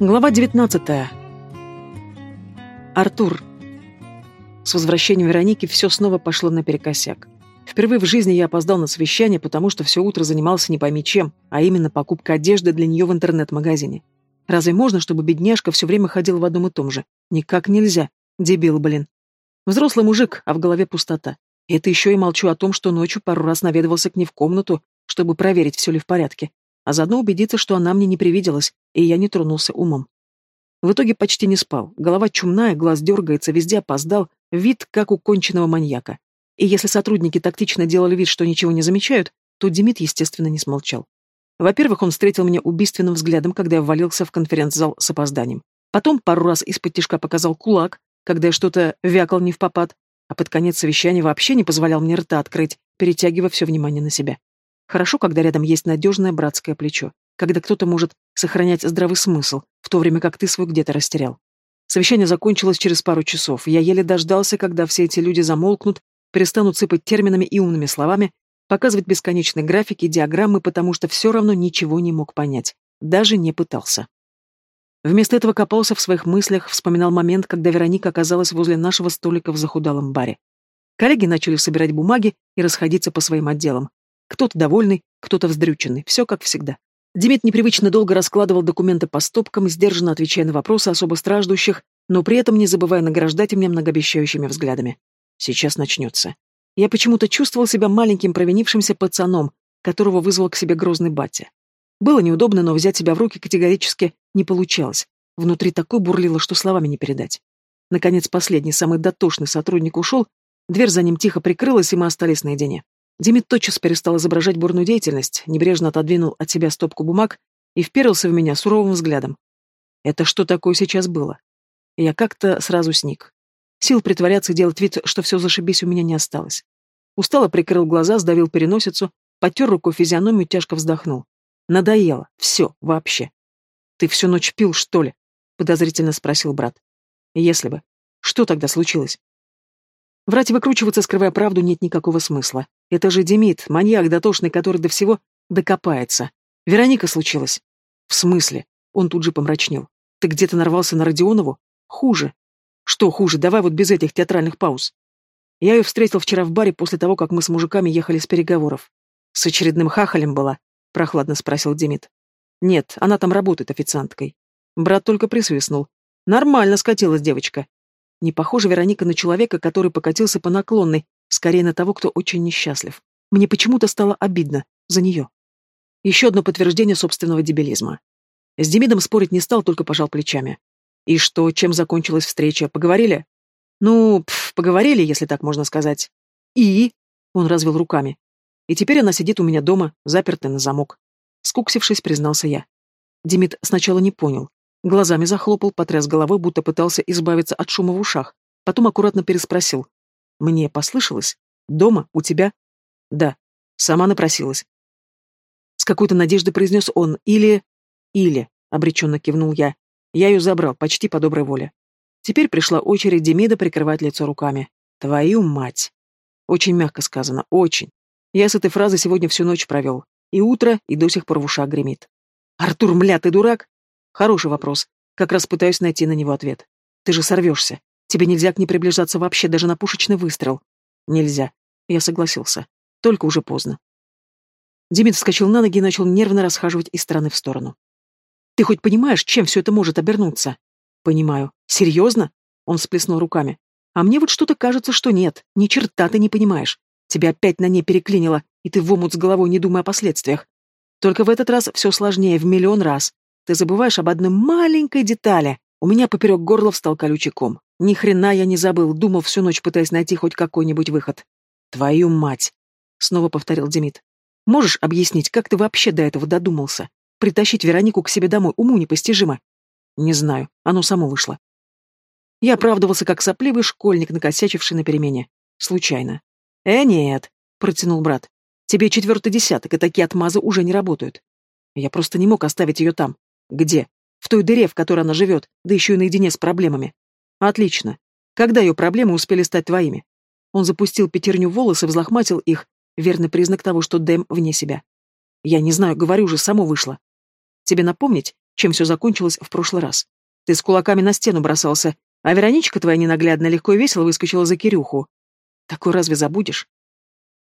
Глава 19. Артур. С возвращением Вероники все снова пошло наперекосяк. Впервые в жизни я опоздал на совещание, потому что все утро занимался не пойми чем, а именно покупкой одежды для нее в интернет-магазине. Разве можно, чтобы бедняжка все время ходила в одном и том же? Никак нельзя. Дебил, блин. Взрослый мужик, а в голове пустота. Это еще и молчу о том, что ночью пару раз наведывался к ней в комнату, чтобы проверить, все ли в порядке а заодно убедиться, что она мне не привиделась, и я не тронулся умом. В итоге почти не спал, голова чумная, глаз дергается, везде опоздал, вид как у конченного маньяка. И если сотрудники тактично делали вид, что ничего не замечают, то Демид, естественно, не смолчал. Во-первых, он встретил меня убийственным взглядом, когда я ввалился в конференц-зал с опозданием. Потом пару раз из-под тишка показал кулак, когда я что-то вякал не в попад, а под конец совещания вообще не позволял мне рта открыть, перетягивая все внимание на себя. Хорошо, когда рядом есть надежное братское плечо, когда кто-то может сохранять здравый смысл, в то время как ты свой где-то растерял. Совещание закончилось через пару часов. Я еле дождался, когда все эти люди замолкнут, перестанут сыпать терминами и умными словами, показывать бесконечные графики, диаграммы, потому что все равно ничего не мог понять. Даже не пытался. Вместо этого копался в своих мыслях, вспоминал момент, когда Вероника оказалась возле нашего столика в захудалом баре. Коллеги начали собирать бумаги и расходиться по своим отделам. Кто-то довольный, кто-то вздрюченный. Все как всегда. Демид непривычно долго раскладывал документы по стопкам, сдержанно отвечая на вопросы особо страждущих, но при этом не забывая награждать меня многообещающими взглядами. Сейчас начнется. Я почему-то чувствовал себя маленьким провинившимся пацаном, которого вызвал к себе грозный батя. Было неудобно, но взять себя в руки категорически не получалось. Внутри такое бурлило, что словами не передать. Наконец, последний, самый дотошный сотрудник ушел, дверь за ним тихо прикрылась, и мы остались наедине. Димит тотчас перестал изображать бурную деятельность, небрежно отодвинул от себя стопку бумаг и вперился в меня суровым взглядом. Это что такое сейчас было? Я как-то сразу сник. Сил притворяться и делать вид, что все зашибись, у меня не осталось. Устало прикрыл глаза, сдавил переносицу, потер рукой физиономию, тяжко вздохнул. Надоело. Все, вообще. «Ты всю ночь пил, что ли?» — подозрительно спросил брат. «Если бы. Что тогда случилось?» Врать и выкручиваться, скрывая правду, нет никакого смысла. Это же Демид, маньяк дотошный, который до всего докопается. Вероника случилась. В смысле? Он тут же помрачнел. Ты где-то нарвался на Родионову? Хуже. Что хуже? Давай вот без этих театральных пауз. Я ее встретил вчера в баре после того, как мы с мужиками ехали с переговоров. С очередным хахалем была? Прохладно спросил Демид. Нет, она там работает официанткой. Брат только присвистнул. Нормально скатилась девочка. Не похожа Вероника на человека, который покатился по наклонной, скорее на того, кто очень несчастлив. Мне почему-то стало обидно за нее. Еще одно подтверждение собственного дебилизма. С Демидом спорить не стал, только пожал плечами. И что, чем закончилась встреча? Поговорили? Ну, пф, поговорили, если так можно сказать. И? Он развел руками. И теперь она сидит у меня дома, запертая на замок. Скуксившись, признался я. Демид сначала не понял, Глазами захлопал, потряс головой, будто пытался избавиться от шума в ушах. Потом аккуратно переспросил. «Мне послышалось? Дома? У тебя?» «Да». Сама напросилась. С какой-то надеждой произнес он. «Или...» «Или...» — обреченно кивнул я. Я ее забрал, почти по доброй воле. Теперь пришла очередь Демида прикрывать лицо руками. «Твою мать!» Очень мягко сказано, очень. Я с этой фразой сегодня всю ночь провел. И утро, и до сих пор в ушах гремит. «Артур, мля, ты дурак?» Хороший вопрос. Как раз пытаюсь найти на него ответ. Ты же сорвешься. Тебе нельзя к ней приближаться вообще, даже на пушечный выстрел. Нельзя. Я согласился. Только уже поздно. Демид вскочил на ноги и начал нервно расхаживать из стороны в сторону. Ты хоть понимаешь, чем все это может обернуться? Понимаю. Серьезно? Он всплеснул руками. А мне вот что-то кажется, что нет. Ни черта ты не понимаешь. Тебя опять на ней переклинило, и ты в омут с головой, не думая о последствиях. Только в этот раз все сложнее, в миллион раз. Ты забываешь об одной маленькой детали. У меня поперек горла встал колючий ком. Ни хрена я не забыл, думал всю ночь, пытаясь найти хоть какой-нибудь выход. Твою мать! Снова повторил Демид. Можешь объяснить, как ты вообще до этого додумался? Притащить Веронику к себе домой уму непостижимо. Не знаю, оно само вышло. Я оправдывался, как сопливый школьник, накосячивший на перемене. Случайно. «Э, нет», — протянул брат. «Тебе четвертый десяток, и такие отмазы уже не работают. Я просто не мог оставить ее там. Где? В той дыре, в которой она живет, да еще и наедине с проблемами. Отлично. Когда ее проблемы успели стать твоими? Он запустил пятерню волосы, взлохматил их, верный признак того, что Дэм вне себя. Я не знаю, говорю же, само вышло. Тебе напомнить, чем все закончилось в прошлый раз. Ты с кулаками на стену бросался, а Вероничка твоя ненаглядно легко и весело выскочила за Кирюху. Такой разве забудешь?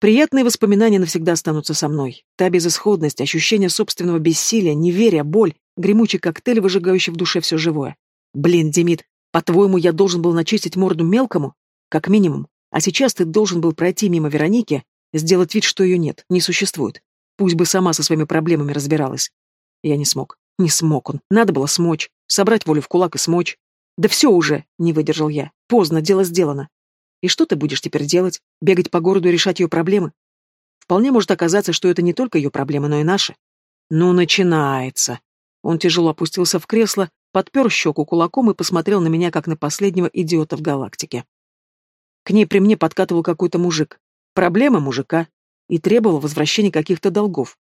Приятные воспоминания навсегда останутся со мной. Та безысходность, ощущение собственного бессилия, неверие, боль, гремучий коктейль, выжигающий в душе все живое. Блин, Демид, по-твоему, я должен был начистить морду мелкому? Как минимум. А сейчас ты должен был пройти мимо Вероники, сделать вид, что ее нет, не существует. Пусть бы сама со своими проблемами разбиралась. Я не смог. Не смог он. Надо было смочь. Собрать волю в кулак и смочь. Да все уже, не выдержал я. Поздно, дело сделано. И что ты будешь теперь делать? Бегать по городу и решать ее проблемы? Вполне может оказаться, что это не только ее проблемы, но и наши. Ну, начинается. Он тяжело опустился в кресло, подпер щеку кулаком и посмотрел на меня, как на последнего идиота в галактике. К ней при мне подкатывал какой-то мужик. Проблема мужика. И требовал возвращения каких-то долгов.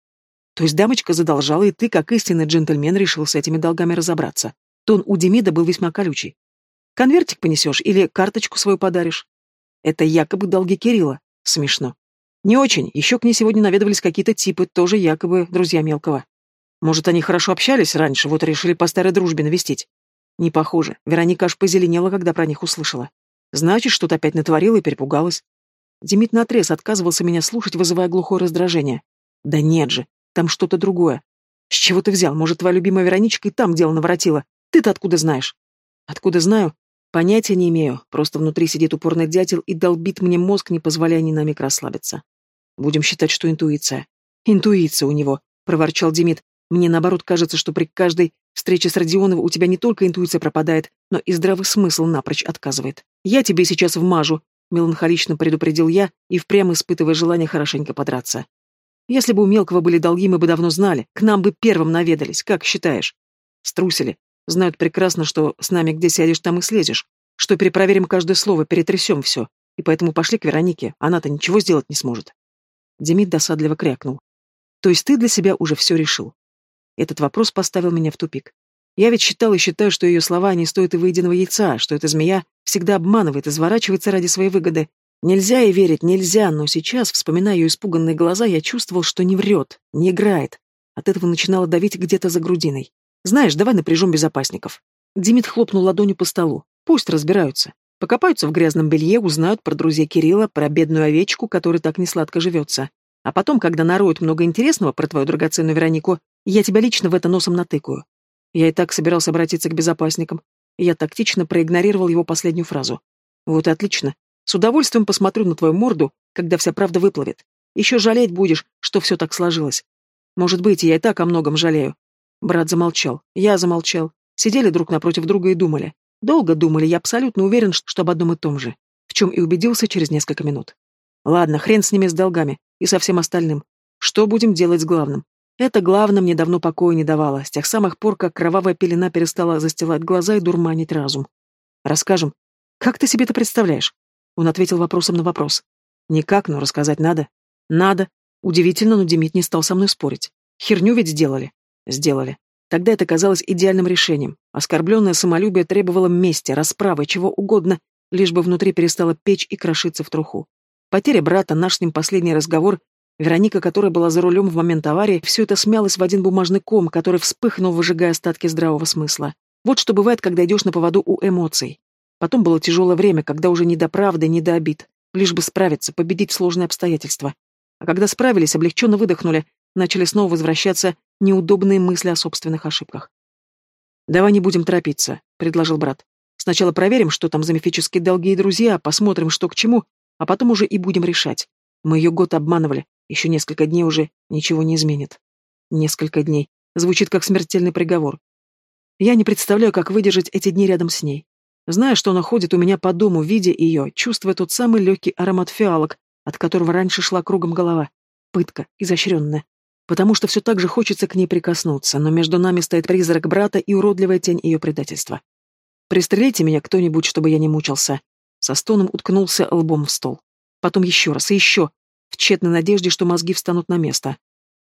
То есть дамочка задолжала, и ты, как истинный джентльмен, решил с этими долгами разобраться. Тон у Демида был весьма колючий. Конвертик понесешь или карточку свою подаришь? Это якобы долги Кирилла. Смешно. Не очень. Еще к ней сегодня наведывались какие-то типы, тоже якобы друзья мелкого. Может, они хорошо общались раньше, вот решили по старой дружбе навестить. Не похоже. Вероника аж позеленела, когда про них услышала. Значит, что-то опять натворила и перепугалась. Демид наотрез отказывался меня слушать, вызывая глухое раздражение. Да нет же, там что-то другое. С чего ты взял? Может, твоя любимая Вероничка и там дело наворотила? Ты-то откуда знаешь? Откуда знаю? Понятия не имею, просто внутри сидит упорный дятел и долбит мне мозг, не позволяя ни на миг расслабиться. Будем считать, что интуиция. Интуиция у него, проворчал Демид. Мне наоборот кажется, что при каждой встрече с Родионовым у тебя не только интуиция пропадает, но и здравый смысл напрочь отказывает. Я тебе сейчас вмажу, меланхолично предупредил я и впрямь испытывая желание хорошенько подраться. Если бы у мелкого были долги, мы бы давно знали, к нам бы первым наведались, как считаешь? Струсили, Знают прекрасно, что с нами где сядешь, там и слезешь, что перепроверим каждое слово, перетрясем все, и поэтому пошли к Веронике, она-то ничего сделать не сможет. Демид досадливо крякнул. То есть ты для себя уже все решил? Этот вопрос поставил меня в тупик. Я ведь считал и считаю, что ее слова не стоят и выеденного яйца, что эта змея всегда обманывает, изворачивается ради своей выгоды. Нельзя ей верить, нельзя, но сейчас, вспоминая ее испуганные глаза, я чувствовал, что не врет, не играет. От этого начинало давить где-то за грудиной. Знаешь, давай напряжем безопасников. Димит хлопнул ладонью по столу. Пусть разбираются. Покопаются в грязном белье, узнают про друзей Кирилла, про бедную овечку, которой так несладко живется. А потом, когда нароют много интересного про твою драгоценную Веронику, я тебя лично в это носом натыкаю. Я и так собирался обратиться к безопасникам. Я тактично проигнорировал его последнюю фразу. Вот и отлично. С удовольствием посмотрю на твою морду, когда вся правда выплывет. Еще жалеть будешь, что все так сложилось. Может быть, я и так о многом жалею. Брат замолчал. Я замолчал. Сидели друг напротив друга и думали. Долго думали, я абсолютно уверен, что об одном и том же. В чем и убедился через несколько минут. Ладно, хрен с ними с долгами и со всем остальным. Что будем делать с главным? Это главное мне давно покоя не давало, с тех самых пор, как кровавая пелена перестала застилать глаза и дурманить разум. Расскажем. Как ты себе это представляешь? Он ответил вопросом на вопрос. Никак, но рассказать надо. Надо. Удивительно, но Демид не стал со мной спорить. Херню ведь сделали. Сделали. Тогда это казалось идеальным решением. Оскорбленное самолюбие требовало мести, расправы, чего угодно, лишь бы внутри перестало печь и крошиться в труху. Потеря брата, наш с ним последний разговор, Вероника, которая была за рулем в момент аварии, все это смялось в один бумажный ком, который вспыхнул, выжигая остатки здравого смысла. Вот что бывает, когда идешь на поводу у эмоций. Потом было тяжелое время, когда уже не до правды, не до обид. Лишь бы справиться, победить сложные обстоятельства. А когда справились, облегченно выдохнули, начали снова возвращаться неудобные мысли о собственных ошибках. «Давай не будем торопиться», — предложил брат. «Сначала проверим, что там за мифические долги и друзья, посмотрим, что к чему, а потом уже и будем решать. Мы ее год обманывали, еще несколько дней уже ничего не изменит». «Несколько дней». Звучит как смертельный приговор. Я не представляю, как выдержать эти дни рядом с ней. Зная, что она ходит у меня по дому, видя ее, чувствуя тот самый легкий аромат фиалок, от которого раньше шла кругом голова. Пытка, изощренная потому что все так же хочется к ней прикоснуться, но между нами стоит призрак брата и уродливая тень ее предательства. «Пристрелите меня кто-нибудь, чтобы я не мучился». Со стоном уткнулся лбом в стол. Потом еще раз и еще, в тщетной надежде, что мозги встанут на место.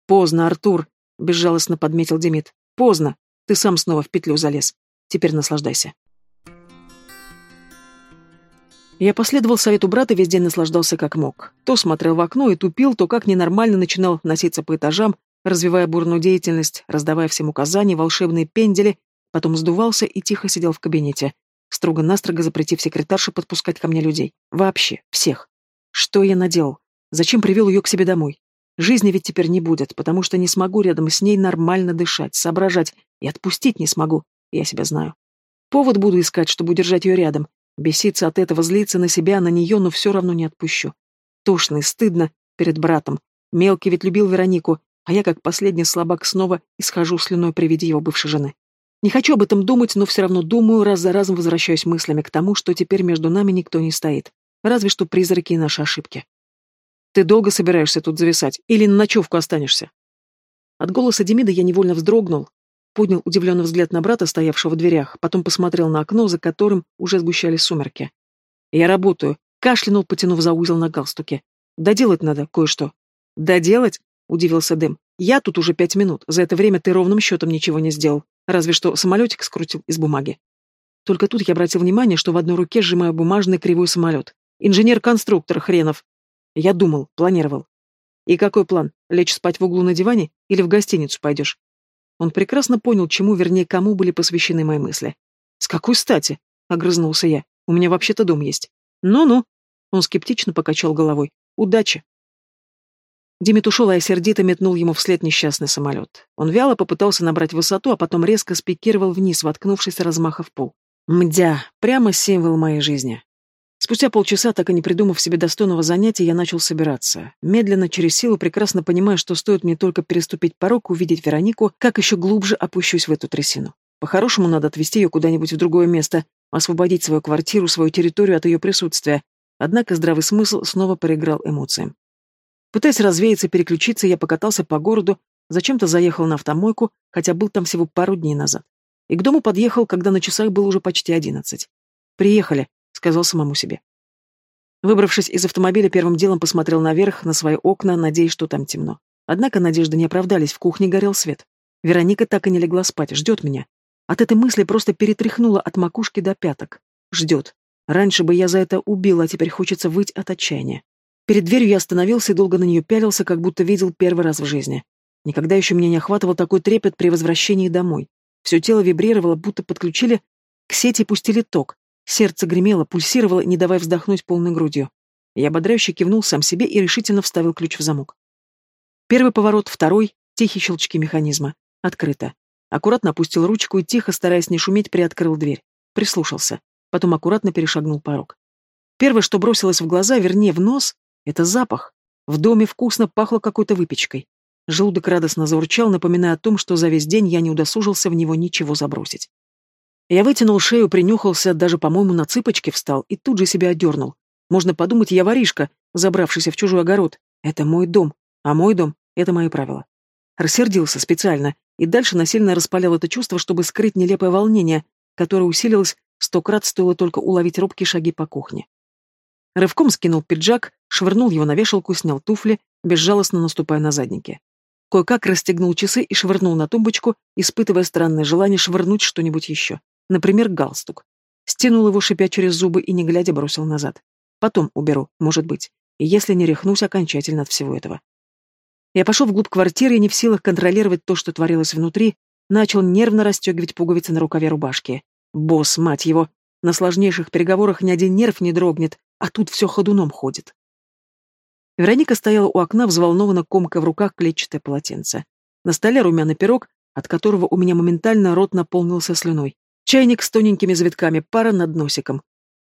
«Поздно, Артур», — безжалостно подметил Демид. «Поздно. Ты сам снова в петлю залез. Теперь наслаждайся». Я последовал совету брата весь день наслаждался как мог. То смотрел в окно и тупил, то как ненормально начинал носиться по этажам, развивая бурную деятельность, раздавая всем указания, волшебные пендели, потом сдувался и тихо сидел в кабинете, строго-настрого запретив секретарше подпускать ко мне людей. Вообще, всех. Что я наделал? Зачем привел ее к себе домой? Жизни ведь теперь не будет, потому что не смогу рядом с ней нормально дышать, соображать и отпустить не смогу, я себя знаю. Повод буду искать, чтобы удержать ее рядом. Беситься от этого, злиться на себя, на нее, но все равно не отпущу. Тошно и стыдно перед братом. Мелкий ведь любил Веронику, а я, как последний слабак, снова исхожу слюной при виде его бывшей жены. Не хочу об этом думать, но все равно думаю, раз за разом возвращаюсь мыслями к тому, что теперь между нами никто не стоит. Разве что призраки и наши ошибки. Ты долго собираешься тут зависать? Или на ночевку останешься? От голоса Демида я невольно вздрогнул, поднял удивленный взгляд на брата, стоявшего в дверях, потом посмотрел на окно, за которым уже сгущались сумерки. «Я работаю», — кашлянул, потянув за узел на галстуке. «Доделать надо кое-что». «Доделать?» — удивился Дэм. «Я тут уже пять минут. За это время ты ровным счетом ничего не сделал. Разве что самолетик скрутил из бумаги. Только тут я обратил внимание, что в одной руке сжимаю бумажный кривой самолет. Инженер-конструктор хренов. Я думал, планировал. И какой план? Лечь спать в углу на диване или в гостиницу пойдешь? Он прекрасно понял, чему, вернее, кому были посвящены мои мысли. «С какой стати?» — огрызнулся я. «У меня вообще-то дом есть». «Ну-ну». Он скептично покачал головой. «Удачи». Димит ушел, а я сердито метнул ему вслед несчастный самолет. Он вяло попытался набрать высоту, а потом резко спикировал вниз, воткнувшись размаха в пол. Мдя, прямо символ моей жизни. Спустя полчаса, так и не придумав себе достойного занятия, я начал собираться. Медленно, через силу, прекрасно понимая, что стоит мне только переступить порог, увидеть Веронику, как еще глубже опущусь в эту трясину. По-хорошему, надо отвезти ее куда-нибудь в другое место, освободить свою квартиру, свою территорию от ее присутствия. Однако здравый смысл снова проиграл эмоциям. Пытаясь развеяться переключиться, я покатался по городу, зачем-то заехал на автомойку, хотя был там всего пару дней назад. И к дому подъехал, когда на часах было уже почти одиннадцать. «Приехали», — сказал самому себе. Выбравшись из автомобиля, первым делом посмотрел наверх, на свои окна, надеясь, что там темно. Однако надежды не оправдались, в кухне горел свет. Вероника так и не легла спать, ждет меня. От этой мысли просто перетряхнула от макушки до пяток. Ждет. Раньше бы я за это убила, а теперь хочется выть от отчаяния. Перед дверью я остановился и долго на нее пялился, как будто видел первый раз в жизни. Никогда еще меня не охватывал такой трепет при возвращении домой. Все тело вибрировало, будто подключили к сети пустили ток. Сердце гремело, пульсировало, не давая вздохнуть полной грудью. Я ободряюще кивнул сам себе и решительно вставил ключ в замок. Первый поворот, второй, тихие щелчки механизма. Открыто. Аккуратно опустил ручку и тихо, стараясь не шуметь, приоткрыл дверь. Прислушался. Потом аккуратно перешагнул порог. Первое, что бросилось в глаза, вернее, в нос, это запах. В доме вкусно пахло какой-то выпечкой. Желудок радостно заурчал, напоминая о том, что за весь день я не удосужился в него ничего забросить. Я вытянул шею, принюхался, даже, по-моему, на цыпочки встал и тут же себя одернул. Можно подумать, я воришка, забравшийся в чужой огород. Это мой дом, а мой дом — это мои правила. Рассердился специально и дальше насильно распалял это чувство, чтобы скрыть нелепое волнение, которое усилилось сто крат, стоило только уловить робкие шаги по кухне. Рывком скинул пиджак, швырнул его на вешалку, снял туфли, безжалостно наступая на задники. Кое-как расстегнул часы и швырнул на тумбочку, испытывая странное желание швырнуть что-нибудь еще. Например, галстук. Стянул его, шипя через зубы, и, не глядя, бросил назад. Потом уберу, может быть, если не рехнусь окончательно от всего этого. Я пошел вглубь квартиры и не в силах контролировать то, что творилось внутри, начал нервно расстегивать пуговицы на рукаве рубашки. Босс, мать его, на сложнейших переговорах ни один нерв не дрогнет, а тут все ходуном ходит. Вероника стояла у окна, взволнованно комка в руках клетчатое полотенце. На столе румяный пирог, от которого у меня моментально рот наполнился слюной. Чайник с тоненькими завитками, пара над носиком.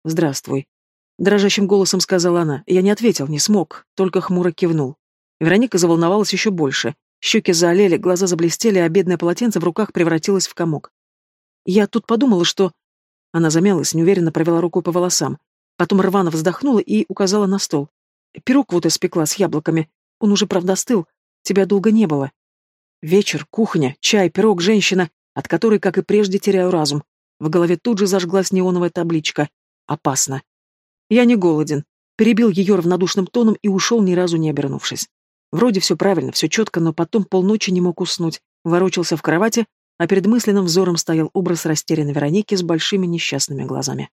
«Здравствуй», — дрожащим голосом сказала она. Я не ответил, не смог, только хмуро кивнул. Вероника заволновалась еще больше. Щеки заолели, глаза заблестели, а бедное полотенце в руках превратилось в комок. Я тут подумала, что... Она замялась, неуверенно провела рукой по волосам. Потом рвано вздохнула и указала на стол. «Пирог вот испекла с яблоками. Он уже, правда, остыл. Тебя долго не было». Вечер, кухня, чай, пирог, женщина, от которой, как и прежде, теряю разум. В голове тут же зажглась неоновая табличка. «Опасно». «Я не голоден», перебил ее равнодушным тоном и ушел, ни разу не обернувшись. Вроде все правильно, все четко, но потом полночи не мог уснуть, ворочался в кровати, а перед мысленным взором стоял образ растерянной Вероники с большими несчастными глазами.